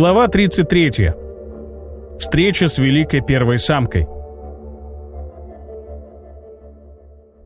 Глава 33. Встреча с великой первой самкой.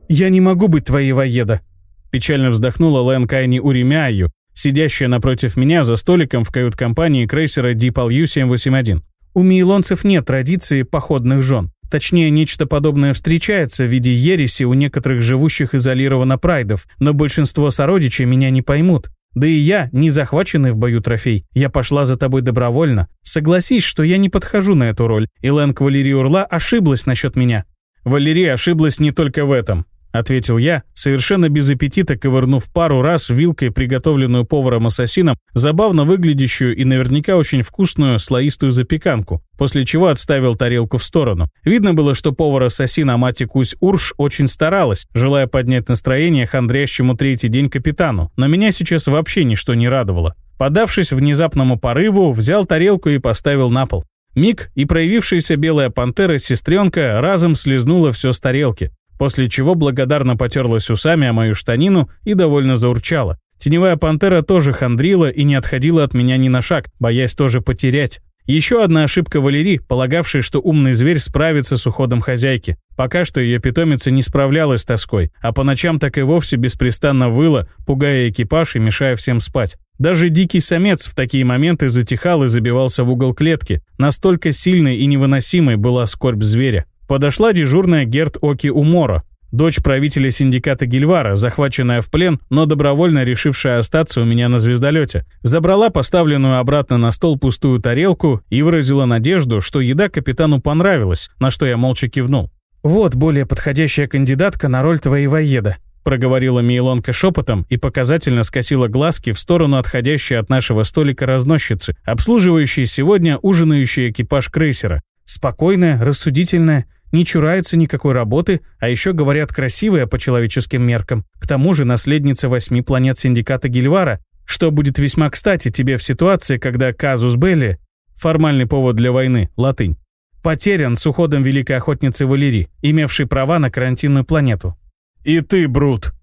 «Я не могу быть твоей воеда», — печально вздохнула Лэн Кайни Уремяю, сидящая напротив меня за столиком в кают-компании крейсера Дипал Ю-781. «У мейлонцев нет традиции походных жен. Точнее, нечто подобное встречается в виде ереси у некоторых живущих изолированно прайдов, но большинство сородичей меня не поймут. Да и я, не захваченный в бою трофей, я пошла за тобой добровольно. Согласись, что я не подхожу на эту роль, и Лэнг Валерий Урла ошиблась насчет меня». Валерия ошиблась не только в этом ответил я, совершенно без аппетита ковырнув пару раз вилкой приготовленную поваром-ассасином, забавно выглядящую и наверняка очень вкусную слоистую запеканку, после чего отставил тарелку в сторону. Видно было, что повар-ассасин Амати Кусь Урш очень старалась, желая поднять настроение хандрящему третий день капитану, но меня сейчас вообще ничто не радовало. Подавшись внезапному порыву, взял тарелку и поставил на пол. Миг, и проявившаяся белая пантера-сестренка разом слезнула все с тарелки после чего благодарно потерлась усами о мою штанину и довольно заурчала. Теневая пантера тоже хандрила и не отходила от меня ни на шаг, боясь тоже потерять. Еще одна ошибка Валерии, полагавшей, что умный зверь справится с уходом хозяйки. Пока что ее питомица не справлялась с тоской, а по ночам так и вовсе беспрестанно выла, пугая экипаж и мешая всем спать. Даже дикий самец в такие моменты затихал и забивался в угол клетки. Настолько сильной и невыносимой была скорбь зверя. Подошла дежурная Герт Оки Умора, дочь правителя синдиката Гильвара, захваченная в плен, но добровольно решившая остаться у меня на звездолете. Забрала поставленную обратно на стол пустую тарелку и выразила надежду, что еда капитану понравилась, на что я молча кивнул. «Вот более подходящая кандидатка на роль твоей воеда», проговорила Мейлонка шепотом и показательно скосила глазки в сторону отходящей от нашего столика разносчицы, обслуживающей сегодня ужинающий экипаж крейсера. Спокойная, рассудительная, не чурается никакой работы, а еще, говорят, красивая по человеческим меркам. К тому же наследница восьми планет синдиката Гильвара, что будет весьма кстати тебе в ситуации, когда казус Белли, формальный повод для войны, латынь, потерян с уходом великой охотницы Валерии, имевшей права на карантинную планету. «И ты, Брут!»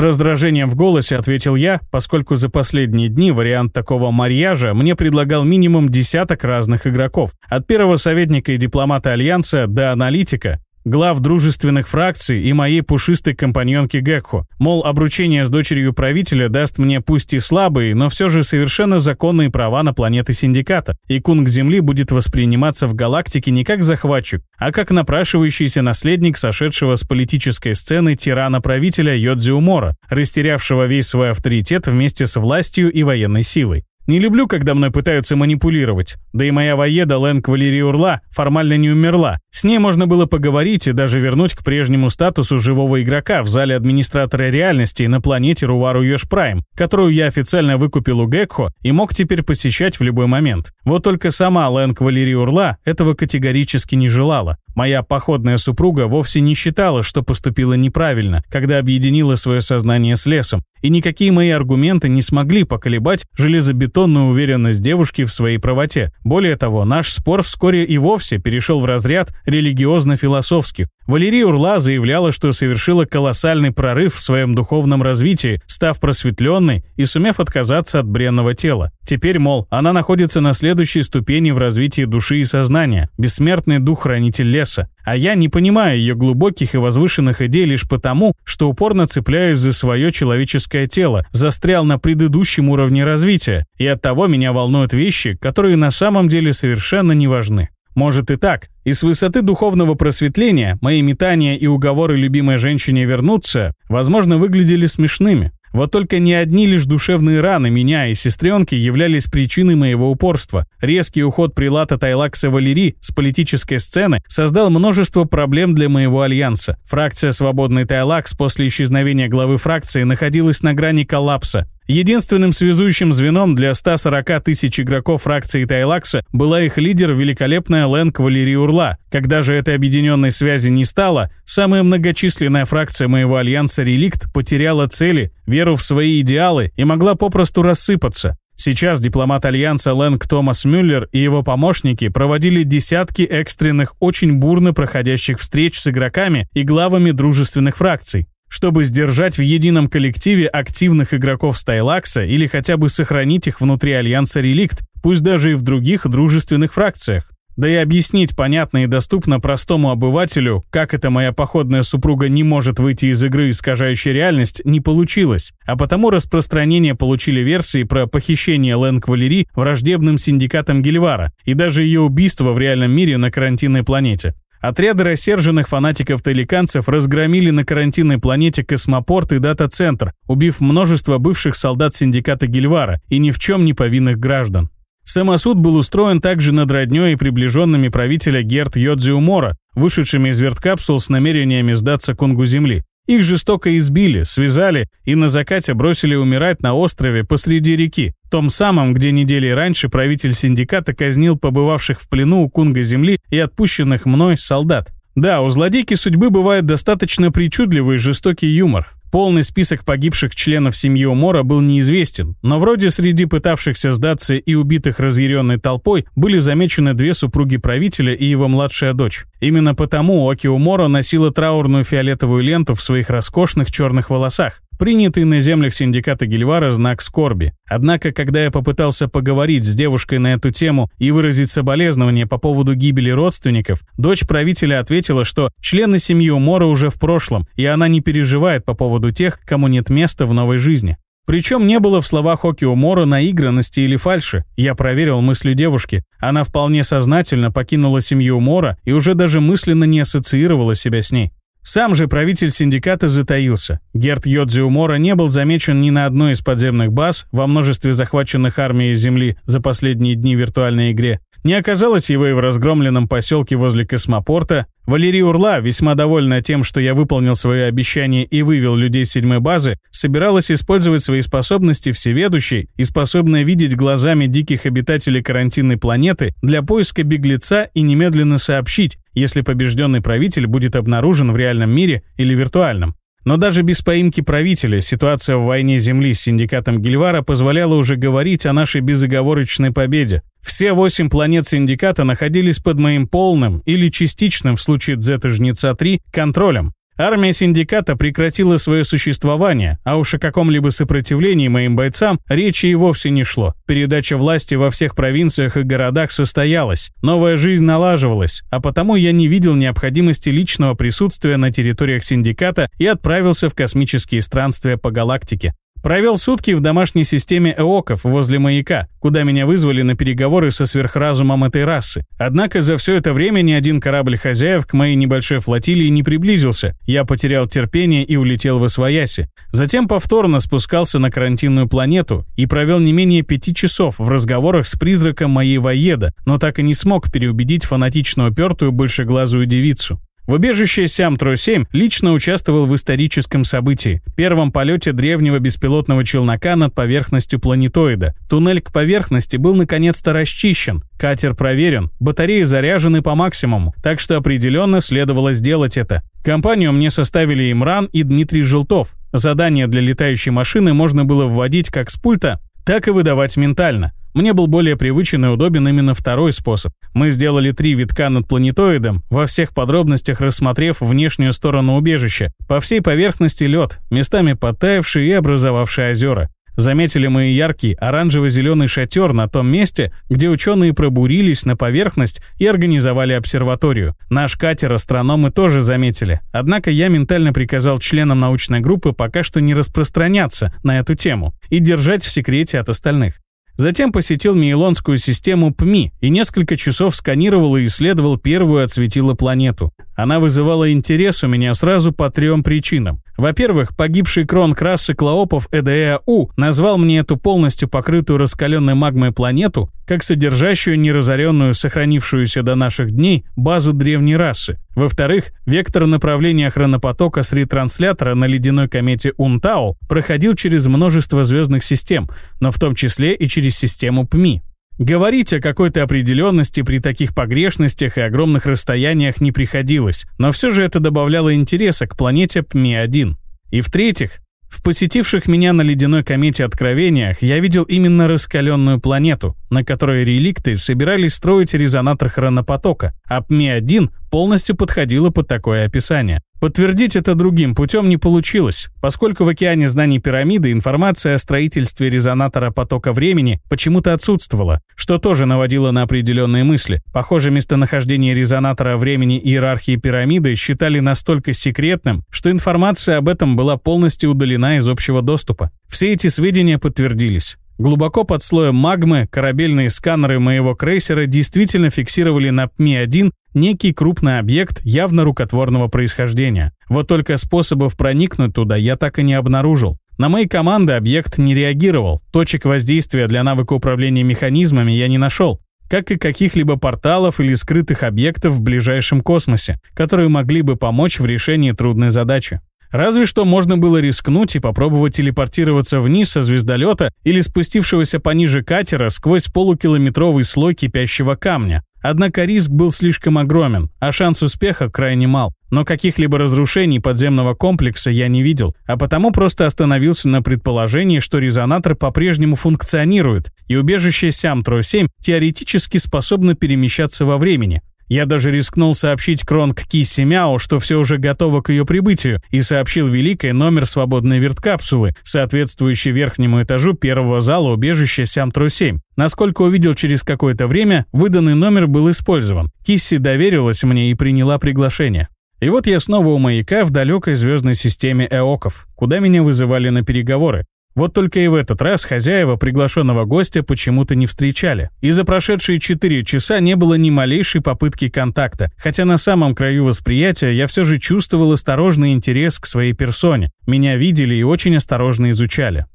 Раздражением в голосе ответил я, поскольку за последние дни вариант такого марьяжа мне предлагал минимум десяток разных игроков. От первого советника и дипломата Альянса до аналитика, глав дружественных фракций и моей пушистой компаньонки Гекхо. Мол, обручение с дочерью правителя даст мне пусть и слабые, но все же совершенно законные права на планеты Синдиката, и кунг Земли будет восприниматься в галактике не как захватчик, а как напрашивающийся наследник сошедшего с политической сцены тирана-правителя Йодзиумора, растерявшего весь свой авторитет вместе с властью и военной силой. Не люблю, когда мной пытаются манипулировать. Да и моя воеда Лэнг Валерия Урла формально не умерла. С ней можно было поговорить и даже вернуть к прежнему статусу живого игрока в зале администратора реальности на планете Рувару Йош Прайм, которую я официально выкупил у Гекхо и мог теперь посещать в любой момент. Вот только сама Лэнг Валерия Урла этого категорически не желала. Моя походная супруга вовсе не считала, что поступила неправильно, когда объединила свое сознание с лесом, и никакие мои аргументы не смогли поколебать железобетонную уверенность девушки в своей правоте. Более того, наш спор вскоре и вовсе перешел в разряд религиозно-философских. Валерия Урла заявляла, что совершила колоссальный прорыв в своем духовном развитии, став просветленной и сумев отказаться от бренного тела. Теперь, мол, она находится на следующей ступени в развитии души и сознания, бессмертный дух-хранитель леса. А я не понимаю ее глубоких и возвышенных идей лишь потому, что упорно цепляюсь за свое человеческое тело, застрял на предыдущем уровне развития, и оттого меня волнуют вещи, которые на самом деле совершенно не важны. Может и так. И с высоты духовного просветления мои метания и уговоры любимой женщине вернуться, возможно, выглядели смешными. Вот только не одни лишь душевные раны меня и сестренки являлись причиной моего упорства. Резкий уход прилата Тайлакса Валери с политической сцены создал множество проблем для моего альянса. Фракция «Свободный Тайлакс» после исчезновения главы фракции находилась на грани коллапса. Единственным связующим звеном для 140 тысяч игроков фракции Тайлакса была их лидер великолепная Лэнг Валерий Урла. Когда же этой объединенной связи не стало, самая многочисленная фракция моего альянса «Реликт» потеряла цели, веру в свои идеалы и могла попросту рассыпаться. Сейчас дипломат Альянса Лэнг Томас Мюллер и его помощники проводили десятки экстренных, очень бурно проходящих встреч с игроками и главами дружественных фракций чтобы сдержать в едином коллективе активных игроков Стайлакса или хотя бы сохранить их внутри Альянса Реликт, пусть даже и в других дружественных фракциях. Да и объяснить понятно и доступно простому обывателю, как эта моя походная супруга не может выйти из игры, искажающей реальность, не получилось. А потому распространение получили версии про похищение Лэнг Валери враждебным синдикатом Гильвара и даже ее убийство в реальном мире на карантинной планете. Отряды рассерженных фанатиков-таликанцев разгромили на карантинной планете космопорт и дата-центр, убив множество бывших солдат синдиката Гильвара и ни в чем не повинных граждан. Самосуд был устроен также над роднёй и приближенными правителя Герт Йодзиумора, вышедшими из верткапсул с намерениями сдаться Кунгу Земли. Их жестоко избили, связали и на закате бросили умирать на острове посреди реки, том самом, где недели раньше правитель синдиката казнил побывавших в плену у Кунга Земли и отпущенных мной солдат. Да, у злодейки судьбы бывает достаточно причудливый и жестокий юмор. Полный список погибших членов семьи Умора был неизвестен, но вроде среди пытавшихся сдаться и убитых разъяренной толпой были замечены две супруги правителя и его младшая дочь. Именно потому Оки Умора носила траурную фиолетовую ленту в своих роскошных черных волосах принятый на землях синдиката Гильвара знак скорби. Однако, когда я попытался поговорить с девушкой на эту тему и выразить соболезнования по поводу гибели родственников, дочь правителя ответила, что члены семьи Умора уже в прошлом, и она не переживает по поводу тех, кому нет места в новой жизни. Причем не было в словах Оки Умора наигранности или фальши. Я проверил мысли девушки. Она вполне сознательно покинула семью Умора и уже даже мысленно не ассоциировала себя с ней. Сам же правитель синдиката затаился. Герт Йодзи Умора не был замечен ни на одной из подземных баз во множестве захваченных армией Земли за последние дни виртуальной игре. Не оказалось его и в разгромленном поселке возле космопорта. Валерий Урла, весьма довольна тем, что я выполнил свое обещание и вывел людей с седьмой базы, собиралась использовать свои способности всеведущей и способная видеть глазами диких обитателей карантинной планеты для поиска беглеца и немедленно сообщить, если побежденный правитель будет обнаружен в реальном мире или виртуальном. Но даже без поимки правителя ситуация в войне Земли с синдикатом Гильвара позволяла уже говорить о нашей безоговорочной победе. Все восемь планет синдиката находились под моим полным или частичным в случае Дзета-Жнеца-3 контролем. Армия синдиката прекратила свое существование, а уж о каком-либо сопротивлении моим бойцам речи и вовсе не шло. Передача власти во всех провинциях и городах состоялась, новая жизнь налаживалась, а потому я не видел необходимости личного присутствия на территориях синдиката и отправился в космические странствия по галактике. Провел сутки в домашней системе ЭОКов возле маяка, куда меня вызвали на переговоры со сверхразумом этой расы. Однако за все это время ни один корабль хозяев к моей небольшой флотилии не приблизился. Я потерял терпение и улетел в Освояси. Затем повторно спускался на карантинную планету и провел не менее пяти часов в разговорах с призраком моей воеда, но так и не смог переубедить фанатично упертую большеглазую девицу. В убежище Сям-Тро-7 лично участвовал в историческом событии – первом полете древнего беспилотного челнока над поверхностью планетоида. Туннель к поверхности был наконец-то расчищен, катер проверен, батареи заряжены по максимуму, так что определенно следовало сделать это. Компанию мне составили Имран и Дмитрий Желтов. Задание для летающей машины можно было вводить как с пульта, так и выдавать ментально. Мне был более привычен и удобен именно второй способ. Мы сделали три витка над планетоидом, во всех подробностях рассмотрев внешнюю сторону убежища. По всей поверхности лед, местами подтаявший и образовавший озера. Заметили мы яркий оранжево-зеленый шатер на том месте, где ученые пробурились на поверхность и организовали обсерваторию. Наш катер астрономы тоже заметили. Однако я ментально приказал членам научной группы пока что не распространяться на эту тему и держать в секрете от остальных. Затем посетил Мейлонскую систему ПМИ и несколько часов сканировал и исследовал первую отсветила планету. Она вызывала интерес у меня сразу по трем причинам. Во-первых, погибший крон красы Клоопов ЭДЭАУ назвал мне эту полностью покрытую раскаленной магмой планету как содержащую неразоренную, сохранившуюся до наших дней базу древней расы. Во-вторых, вектор направления хронопотока с ретранслятора на ледяной комете Унтау проходил через множество звездных систем, но в том числе и через систему ПМИ. Говорить о какой-то определенности при таких погрешностях и огромных расстояниях не приходилось, но все же это добавляло интереса к планете ПМИ-1. И в-третьих, в посетивших меня на ледяной комете откровениях я видел именно раскаленную планету, на которой реликты собирались строить резонатор хронопотока, а ПМИ-1 полностью подходило под такое описание. Подтвердить это другим путем не получилось, поскольку в океане знаний пирамиды информация о строительстве резонатора потока времени почему-то отсутствовала, что тоже наводило на определенные мысли. Похоже, местонахождение резонатора времени иерархии пирамиды считали настолько секретным, что информация об этом была полностью удалена из общего доступа. Все эти сведения подтвердились. Глубоко под слоем магмы корабельные сканеры моего крейсера действительно фиксировали на ПМИ-1 некий крупный объект явно рукотворного происхождения. Вот только способов проникнуть туда я так и не обнаружил. На мои команды объект не реагировал, точек воздействия для навыка управления механизмами я не нашел, как и каких-либо порталов или скрытых объектов в ближайшем космосе, которые могли бы помочь в решении трудной задачи. Разве что можно было рискнуть и попробовать телепортироваться вниз со звездолета или спустившегося пониже катера сквозь полукилометровый слой кипящего камня. Однако риск был слишком огромен, а шанс успеха крайне мал. Но каких-либо разрушений подземного комплекса я не видел, а потому просто остановился на предположении, что резонатор по-прежнему функционирует, и убежище Сям-Тро-7 теоретически способно перемещаться во времени. Я даже рискнул сообщить Кронг Кисси Мяо, что все уже готово к ее прибытию, и сообщил Великой номер свободной верткапсулы, соответствующей верхнему этажу первого зала убежища Сям-Тру-7. Насколько увидел через какое-то время, выданный номер был использован. Кисси доверилась мне и приняла приглашение. И вот я снова у маяка в далекой звездной системе Эоков, куда меня вызывали на переговоры. Вот только и в этот раз хозяева приглашенного гостя почему-то не встречали. И за прошедшие четыре часа не было ни малейшей попытки контакта, хотя на самом краю восприятия я все же чувствовал осторожный интерес к своей персоне. Меня видели и очень осторожно изучали.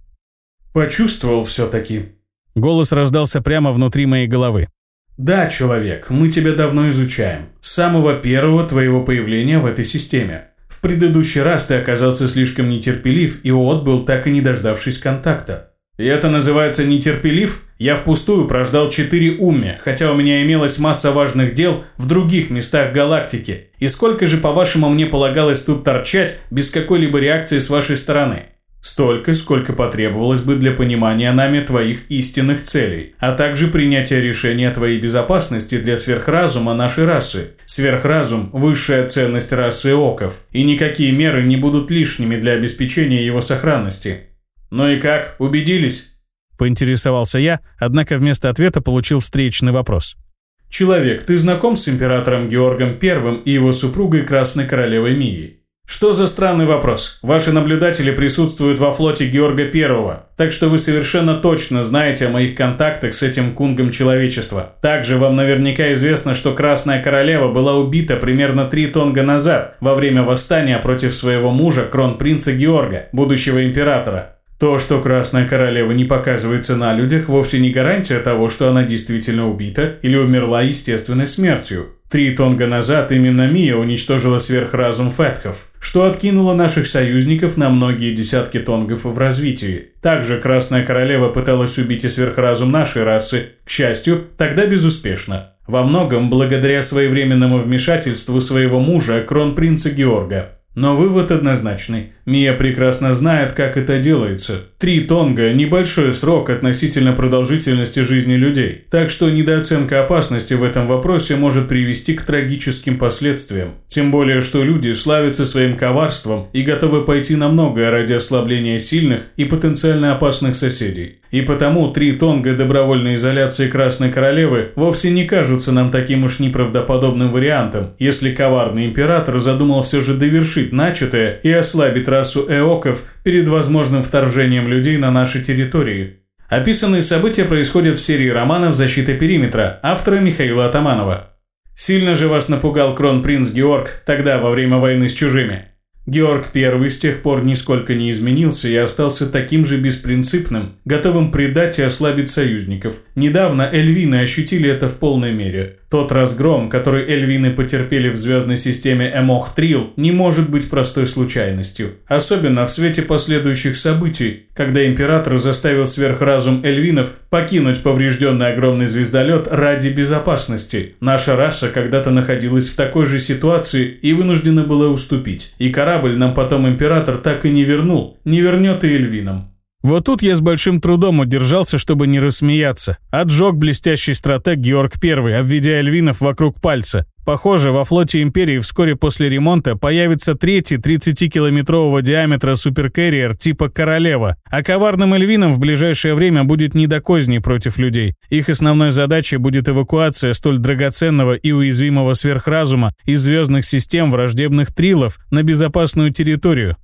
«Почувствовал все-таки». Голос раздался прямо внутри моей головы. «Да, человек, мы тебя давно изучаем. С самого первого твоего появления в этой системе предыдущий раз ты оказался слишком нетерпелив и отбыл, так и не дождавшись контакта. И это называется нетерпелив? Я впустую прождал четыре умми, хотя у меня имелась масса важных дел в других местах галактики. И сколько же, по-вашему, мне полагалось тут торчать без какой-либо реакции с вашей стороны? Столько, сколько потребовалось бы для понимания нами твоих истинных целей, а также принятия решения твоей безопасности для сверхразума нашей расы. Сверхразум – высшая ценность расы оков, и никакие меры не будут лишними для обеспечения его сохранности. Ну и как, убедились? Поинтересовался я, однако вместо ответа получил встречный вопрос. «Человек, ты знаком с императором Георгом I и его супругой Красной Королевой Мии?» Что за странный вопрос? Ваши наблюдатели присутствуют во флоте Георга Первого, так что вы совершенно точно знаете о моих контактах с этим кунгом человечества. Также вам наверняка известно, что Красная Королева была убита примерно три тонга назад во время восстания против своего мужа, кронпринца Георга, будущего императора. То, что Красная Королева не показывается на людях, вовсе не гарантия того, что она действительно убита или умерла естественной смертью. Три тонга назад именно Мия уничтожила сверхразум Фетхов, что откинуло наших союзников на многие десятки тонгов в развитии. Также Красная Королева пыталась убить и сверхразум нашей расы, к счастью, тогда безуспешно. Во многом благодаря своевременному вмешательству своего мужа, кронпринца Георга. Но вывод однозначный. Мия прекрасно знает, как это делается. Три тонга – небольшой срок относительно продолжительности жизни людей. Так что недооценка опасности в этом вопросе может привести к трагическим последствиям. Тем более, что люди славятся своим коварством и готовы пойти на многое ради ослабления сильных и потенциально опасных соседей. И потому три тонга добровольной изоляции Красной Королевы вовсе не кажутся нам таким уж неправдоподобным вариантом, если коварный император задумал все же довершить начатое и ослабить расу эоков перед возможным вторжением людей на наши территории. Описанные события происходят в серии романов «Защита периметра» автора Михаила Атаманова. Сильно же вас напугал кронпринц Георг тогда во время войны с чужими. Георг I с тех пор нисколько не изменился и остался таким же беспринципным, готовым предать и ослабить союзников. Недавно эльвины ощутили это в полной мере. Тот разгром, который эльвины потерпели в звездной системе Эмох-Трил, не может быть простой случайностью. Особенно в свете последующих событий, когда император заставил сверхразум эльвинов покинуть поврежденный огромный звездолет ради безопасности. Наша раса когда-то находилась в такой же ситуации и вынуждена была уступить. И корабль нам потом император так и не вернул, не вернет и эльвинам. Вот тут я с большим трудом удержался, чтобы не рассмеяться. Отжег блестящий стратег Георг I, обведя эльвинов вокруг пальца. Похоже, во флоте Империи вскоре после ремонта появится третий 30-километрового диаметра суперкэрриер типа «Королева», а коварным эльвинам в ближайшее время будет не до козней против людей. Их основной задачей будет эвакуация столь драгоценного и уязвимого сверхразума из звездных систем враждебных трилов на безопасную территорию.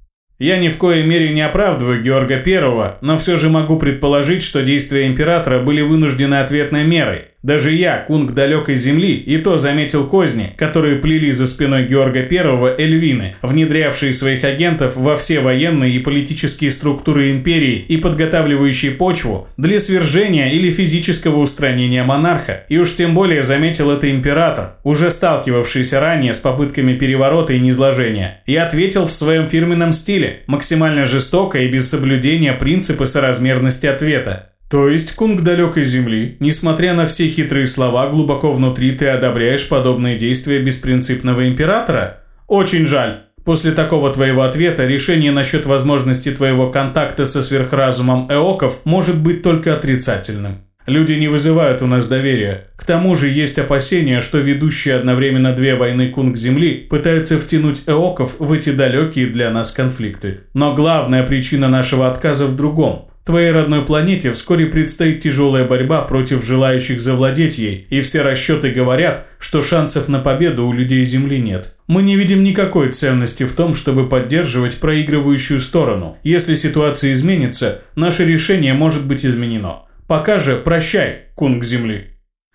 Я ни в коей мере не оправдываю Георга Первого, но все же могу предположить, что действия императора были вынуждены ответной мерой. Даже я, кунг далекой земли, и то заметил козни, которые плели за спиной Георга I Эльвины, внедрявшие своих агентов во все военные и политические структуры империи и подготавливающие почву для свержения или физического устранения монарха. И уж тем более заметил это император, уже сталкивавшийся ранее с попытками переворота и низложения, и ответил в своем фирменном стиле, максимально жестоко и без соблюдения принципа соразмерности ответа. То есть, кунг далекой земли, несмотря на все хитрые слова, глубоко внутри ты одобряешь подобные действия беспринципного императора? Очень жаль. После такого твоего ответа решение насчет возможности твоего контакта со сверхразумом эоков может быть только отрицательным. Люди не вызывают у нас доверия. К тому же есть опасения, что ведущие одновременно две войны кунг Земли пытаются втянуть эоков в эти далекие для нас конфликты. Но главная причина нашего отказа в другом. Твоей родной планете вскоре предстоит тяжелая борьба против желающих завладеть ей, и все расчеты говорят, что шансов на победу у людей Земли нет. Мы не видим никакой ценности в том, чтобы поддерживать проигрывающую сторону. Если ситуация изменится, наше решение может быть изменено. Пока же прощай, кунг Земли.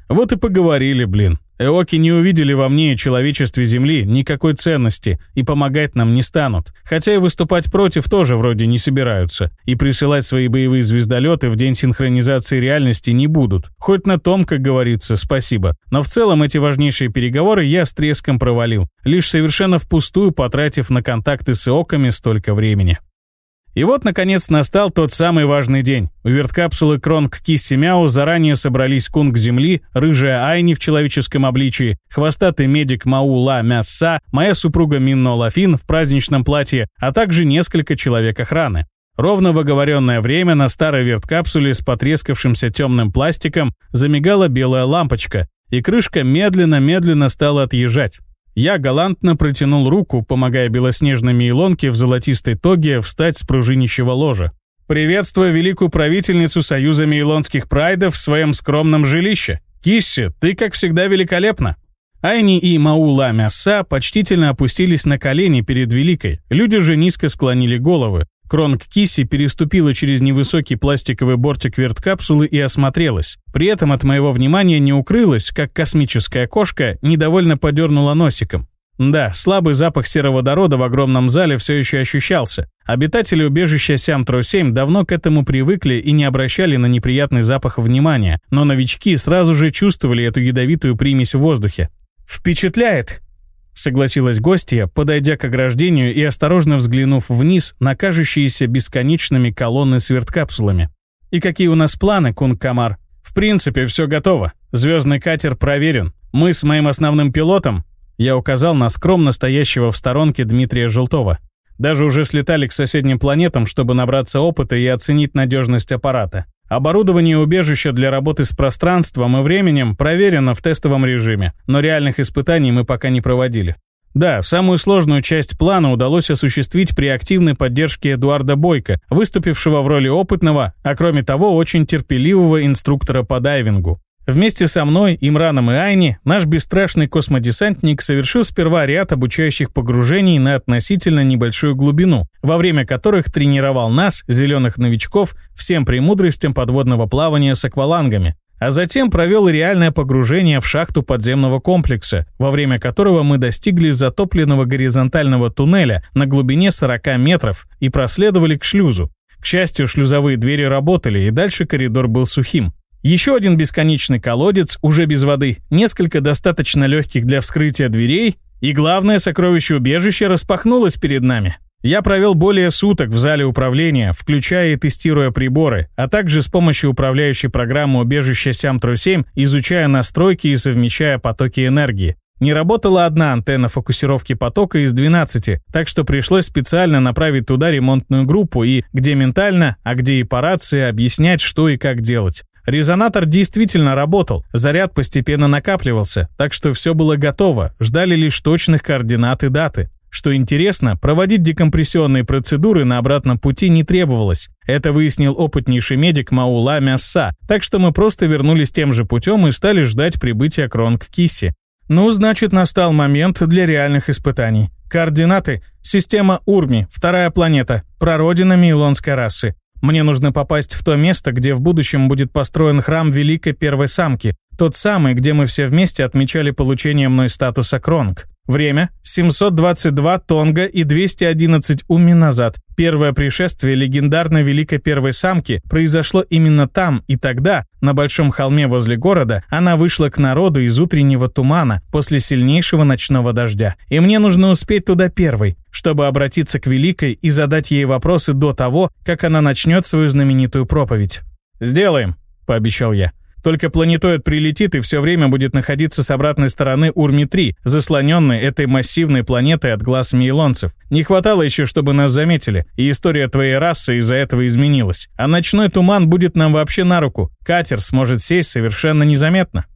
Вот и поговорили, блин. Эоки не увидели во мне и человечестве Земли никакой ценности и помогать нам не станут. Хотя и выступать против тоже вроде не собираются. И присылать свои боевые звездолеты в день синхронизации реальности не будут. Хоть на том, как говорится, спасибо. Но в целом эти важнейшие переговоры я с треском провалил, лишь совершенно впустую потратив на контакты с Эоками столько времени. И вот, наконец, настал тот самый важный день. У верткапсулы Кронг Кисси Мяу заранее собрались кунг Земли, рыжая Айни в человеческом обличии, хвостатый медик Маула Мясса, моя супруга Минно Лафин в праздничном платье, а также несколько человек охраны. Ровно в оговоренное время на старой верткапсуле с потрескавшимся темным пластиком замигала белая лампочка, и крышка медленно-медленно стала отъезжать. Я галантно протянул руку, помогая белоснежной Мейлонке в золотистой тоге встать с пружинищего ложа. «Приветствую великую правительницу Союза Мейлонских Прайдов в своем скромном жилище. Кисси, ты, как всегда, великолепна». Айни и Маула Мяса почтительно опустились на колени перед Великой. Люди же низко склонили головы. Кронг Кисси переступила через невысокий пластиковый бортик верткапсулы и осмотрелась. При этом от моего внимания не укрылась, как космическая кошка недовольно подернула носиком. Да, слабый запах сероводорода в огромном зале все еще ощущался. Обитатели убежища Сям-Тро-7 давно к этому привыкли и не обращали на неприятный запах внимания, но новички сразу же чувствовали эту ядовитую примесь в воздухе. «Впечатляет!» Согласилась гостья, подойдя к ограждению и осторожно взглянув вниз на кажущиеся бесконечными колонны с верткапсулами. «И какие у нас планы, Кунг Камар?» «В принципе, все готово. Звездный катер проверен. Мы с моим основным пилотом...» Я указал на скромно стоящего в сторонке Дмитрия Желтова. Даже уже слетали к соседним планетам, чтобы набраться опыта и оценить надежность аппарата. Оборудование убежища для работы с пространством и временем проверено в тестовом режиме, но реальных испытаний мы пока не проводили. Да, самую сложную часть плана удалось осуществить при активной поддержке Эдуарда Бойко, выступившего в роли опытного, а кроме того очень терпеливого инструктора по дайвингу. Вместе со мной, Имраном и Айни, наш бесстрашный космодесантник совершил сперва ряд обучающих погружений на относительно небольшую глубину, во время которых тренировал нас, зеленых новичков, всем премудростям подводного плавания с аквалангами, а затем провел реальное погружение в шахту подземного комплекса, во время которого мы достигли затопленного горизонтального туннеля на глубине 40 метров и проследовали к шлюзу. К счастью, шлюзовые двери работали, и дальше коридор был сухим. Еще один бесконечный колодец, уже без воды, несколько достаточно легких для вскрытия дверей, и главное сокровище убежища распахнулось перед нами. Я провел более суток в зале управления, включая и тестируя приборы, а также с помощью управляющей программы убежища Сямтру-7, изучая настройки и совмещая потоки энергии. Не работала одна антенна фокусировки потока из 12, так что пришлось специально направить туда ремонтную группу и, где ментально, а где и по рации, объяснять, что и как делать. Резонатор действительно работал, заряд постепенно накапливался, так что все было готово, ждали лишь точных координат и даты. Что интересно, проводить декомпрессионные процедуры на обратном пути не требовалось. Это выяснил опытнейший медик Маула Мясса, так что мы просто вернулись тем же путем и стали ждать прибытия Кронг Кисси. Ну, значит, настал момент для реальных испытаний. Координаты. Система Урми, вторая планета, прародина мейлонской расы. Мне нужно попасть в то место, где в будущем будет построен храм Великой Первой Самки, тот самый, где мы все вместе отмечали получение мной статуса Кронг. Время – 722 Тонга и 211 Уми назад. Первое пришествие легендарной Великой Первой Самки произошло именно там и тогда, на большом холме возле города, она вышла к народу из утреннего тумана после сильнейшего ночного дождя. И мне нужно успеть туда первой, чтобы обратиться к Великой и задать ей вопросы до того, как она начнет свою знаменитую проповедь. «Сделаем», — пообещал я. Только планетоид прилетит и все время будет находиться с обратной стороны Урми-3, заслоненной этой массивной планетой от глаз мейлонцев. Не хватало еще, чтобы нас заметили, и история твоей расы из-за этого изменилась. А ночной туман будет нам вообще на руку. Катер сможет сесть совершенно незаметно.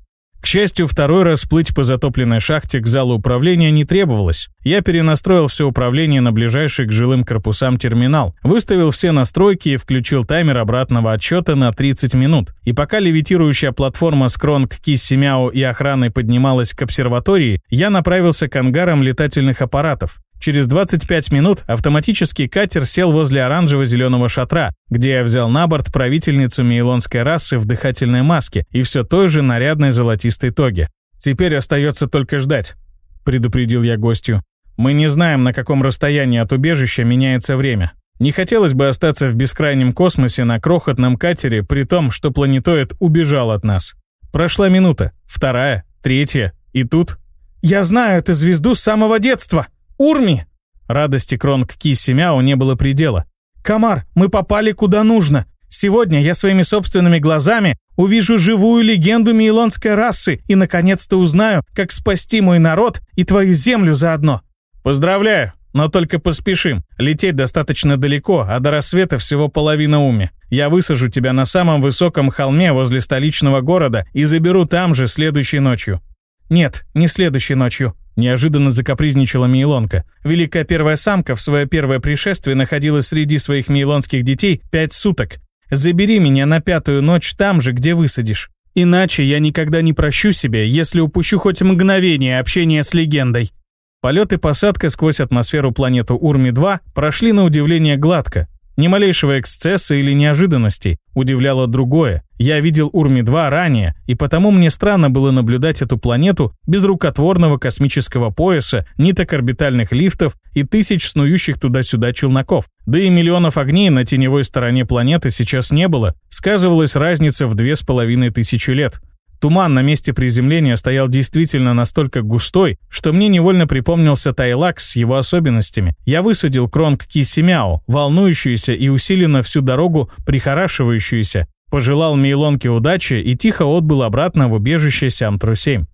К счастью, второй раз плыть по затопленной шахте к залу управления не требовалось. Я перенастроил все управление на ближайший к жилым корпусам терминал, выставил все настройки и включил таймер обратного отчета на 30 минут. И пока левитирующая платформа с Кронг, Киссимяо и охраной поднималась к обсерватории, я направился к ангарам летательных аппаратов. Через 25 минут автоматический катер сел возле оранжево-зеленого шатра, где я взял на борт правительницу мейлонской расы в дыхательной маске и все той же нарядной золотистой тоге. «Теперь остается только ждать», — предупредил я гостю. «Мы не знаем, на каком расстоянии от убежища меняется время. Не хотелось бы остаться в бескрайнем космосе на крохотном катере, при том, что планетоид убежал от нас. Прошла минута, вторая, третья, и тут... «Я знаю эту звезду с самого детства!» Урми!» Радости Кронг Кисси Мяу не было предела. «Камар, мы попали куда нужно. Сегодня я своими собственными глазами увижу живую легенду мейлонской расы и наконец-то узнаю, как спасти мой народ и твою землю заодно». «Поздравляю, но только поспешим. Лететь достаточно далеко, а до рассвета всего половина уми. Я высажу тебя на самом высоком холме возле столичного города и заберу там же следующей ночью». «Нет, не следующей ночью», Неожиданно закапризничала Мейлонка. Великая первая самка в свое первое пришествие находилась среди своих мейлонских детей пять суток. Забери меня на пятую ночь там же, где высадишь. Иначе я никогда не прощу себе, если упущу хоть мгновение общения с легендой. Полет и посадка сквозь атмосферу планету Урми-2 прошли на удивление гладко. Ни малейшего эксцесса или неожиданностей. Удивляло другое. Я видел Урми-2 ранее, и потому мне странно было наблюдать эту планету без рукотворного космического пояса, ниток орбитальных лифтов и тысяч снующих туда-сюда челноков. Да и миллионов огней на теневой стороне планеты сейчас не было. Сказывалась разница в две с половиной тысячи лет. Туман на месте приземления стоял действительно настолько густой, что мне невольно припомнился Тайлак с его особенностями. Я высадил Кронг Кисимяо, волнующуюся и усиленно всю дорогу прихорашивающуюся, пожелал Мейлонке удачи и тихо отбыл обратно в убежище Сямтру-7.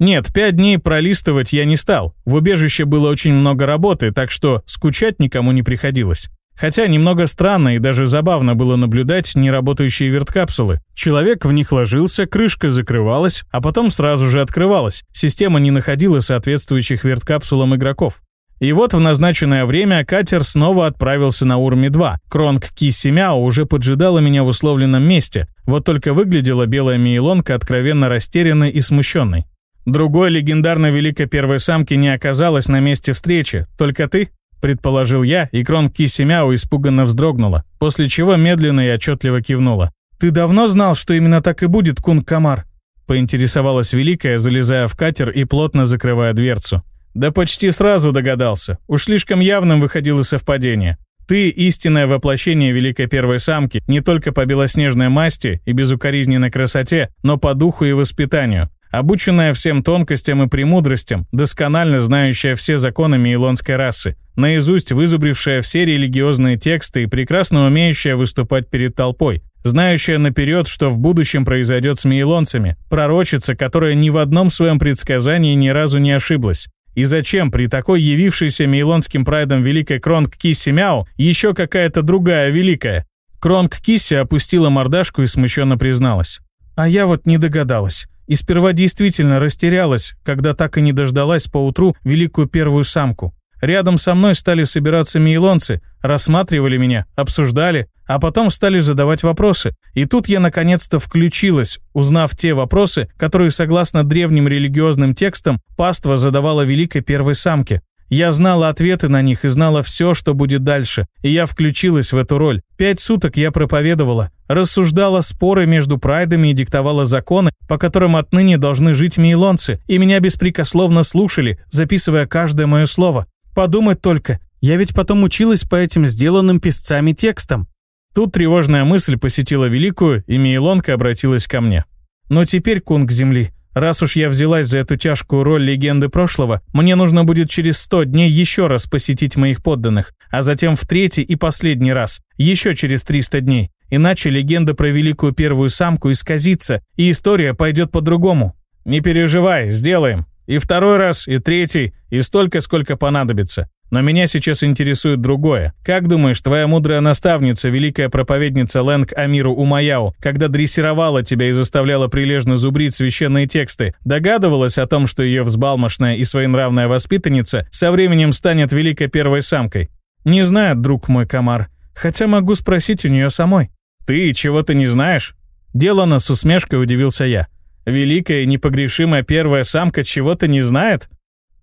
Нет, пять дней пролистывать я не стал. В убежище было очень много работы, так что скучать никому не приходилось. Хотя немного странно и даже забавно было наблюдать неработающие верткапсулы. Человек в них ложился, крышка закрывалась, а потом сразу же открывалась. Система не находила соответствующих верткапсулам игроков. И вот в назначенное время катер снова отправился на Урми-2. Кронг Кисимяо уже поджидала меня в условленном месте, вот только выглядела белая мейлонка откровенно растерянной и смущенной. Другой легендарной великой первой самки не оказалось на месте встречи, только ты предположил я, и Крон Кисимяо испуганно вздрогнула, после чего медленно и отчетливо кивнула. «Ты давно знал, что именно так и будет, Кунг-Камар?» поинтересовалась Великая, залезая в катер и плотно закрывая дверцу. «Да почти сразу догадался. Уж слишком явным выходило совпадение. Ты — истинное воплощение Великой Первой Самки не только по белоснежной масти и безукоризненной красоте, но по духу и воспитанию обученная всем тонкостям и премудростям, досконально знающая все законы мейлонской расы, наизусть вызубрившая все религиозные тексты и прекрасно умеющая выступать перед толпой. знающая наперед, что в будущем произойдет с мейлонцами, пророчица, которая ни в одном своем предсказании ни разу не ошиблась. И зачем при такой явившейся мейлонским прайдом великой Кронг Кисси Мяу еще какая-то другая великая? Кронг Кисси опустила мордашку и смущенно призналась. А я вот не догадалась. И сперва действительно растерялась, когда так и не дождалась поутру великую первую самку. Рядом со мной стали собираться мейлонцы, рассматривали меня, обсуждали, а потом стали задавать вопросы. И тут я наконец-то включилась, узнав те вопросы, которые, согласно древним религиозным текстам, паства задавала великой первой самке. Я знала ответы на них и знала все, что будет дальше, и я включилась в эту роль. Пять суток я проповедовала, рассуждала споры между прайдами и диктовала законы, по которым отныне должны жить мейлонцы, и меня беспрекословно слушали, записывая каждое мое слово. Подумать только, я ведь потом училась по этим сделанным писцами текстам. Тут тревожная мысль посетила Великую, и Мейлонка обратилась ко мне. Но теперь, кунг Земли, раз уж я взялась за эту тяжкую роль легенды прошлого, мне нужно будет через сто дней еще раз посетить моих подданных, а затем в третий и последний раз, еще через триста дней. Иначе легенда про великую первую самку исказится, и история пойдет по-другому. Не переживай, сделаем. И второй раз, и третий, и столько, сколько понадобится. Но меня сейчас интересует другое. Как думаешь, твоя мудрая наставница, великая проповедница Лэнг Амиру Умаяу, когда дрессировала тебя и заставляла прилежно зубрить священные тексты, догадывалась о том, что ее взбалмошная и своенравная воспитанница со временем станет великой первой самкой? Не знаю, друг мой комар. Хотя могу спросить у нее самой. Ты чего-то не знаешь? Делано с усмешкой удивился я. Великая непогрешимая первая самка чего-то не знает?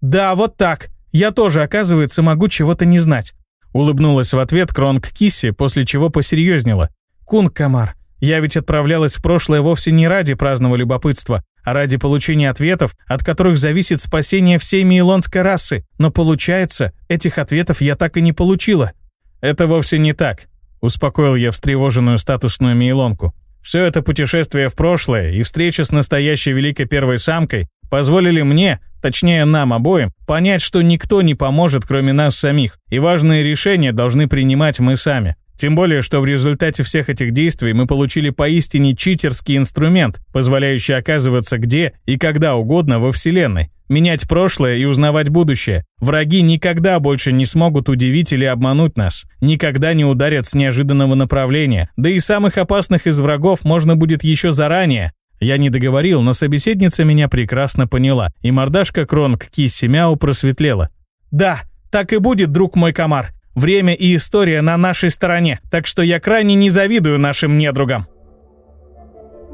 Да, вот так. Я тоже, оказывается, могу чего-то не знать. Улыбнулась в ответ Кронг Кисси, после чего посерьезнела. Кун Камар, я ведь отправлялась в прошлое вовсе не ради праздного любопытства, а ради получения ответов, от которых зависит спасение всей мейлонской расы. Но получается, этих ответов я так и не получила. Это вовсе не так. Успокоил я встревоженную статусную мейлонку. Все это путешествие в прошлое и встреча с настоящей великой первой самкой позволили мне, точнее нам обоим, понять, что никто не поможет, кроме нас самих, и важные решения должны принимать мы сами. Тем более, что в результате всех этих действий мы получили поистине читерский инструмент, позволяющий оказываться где и когда угодно во Вселенной, менять прошлое и узнавать будущее. Враги никогда больше не смогут удивить или обмануть нас, никогда не ударят с неожиданного направления, да и самых опасных из врагов можно будет еще заранее. Я не договорил, но собеседница меня прекрасно поняла, и мордашка Кронг Кисси Мяу просветлела. «Да, так и будет, друг мой комар. Время и история на нашей стороне, так что я крайне не завидую нашим недругам.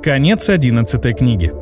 Конец одиннадцатой книги.